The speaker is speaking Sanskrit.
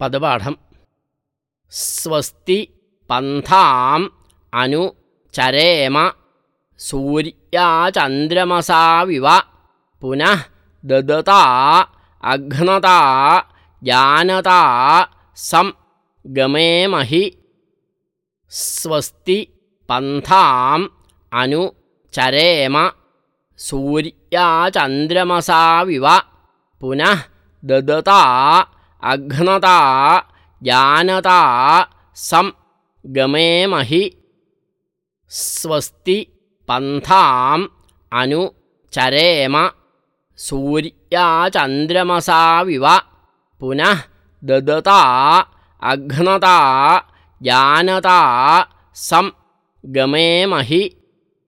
पदपाठम् स्वस्ति पन्थाम् अनु चरेम सूर्याचन्द्रमसाविव पुनः ददता अघ्नता जानता सं गमेमहि स्वस्ति पन्थाम् अनु चरेम सूर्याचन्द्रमसाविव पुनः ददता अघ्नता जानता सं गमेमहि स्वस्ति पन्थाम् अनु चरेम सूर्याचन्द्रमसाविव पुनः ददता अघ्नता जानता सं गमेमहि